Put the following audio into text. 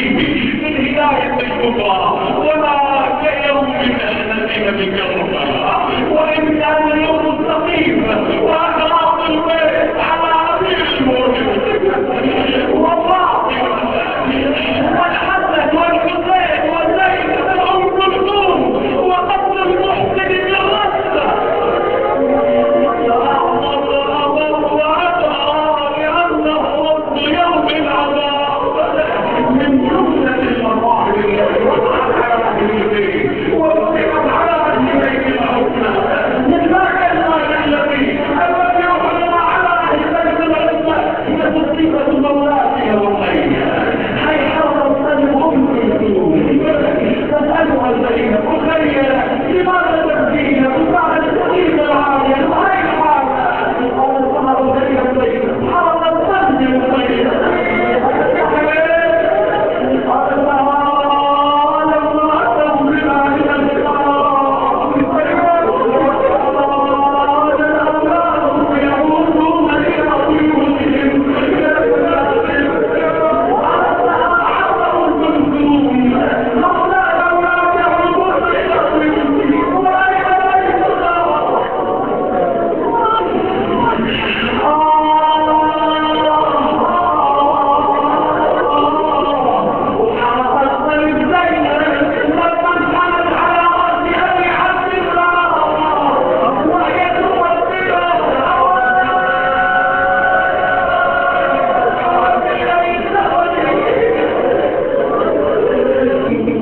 من هداية الكفار وما كيوم من أهل بك الله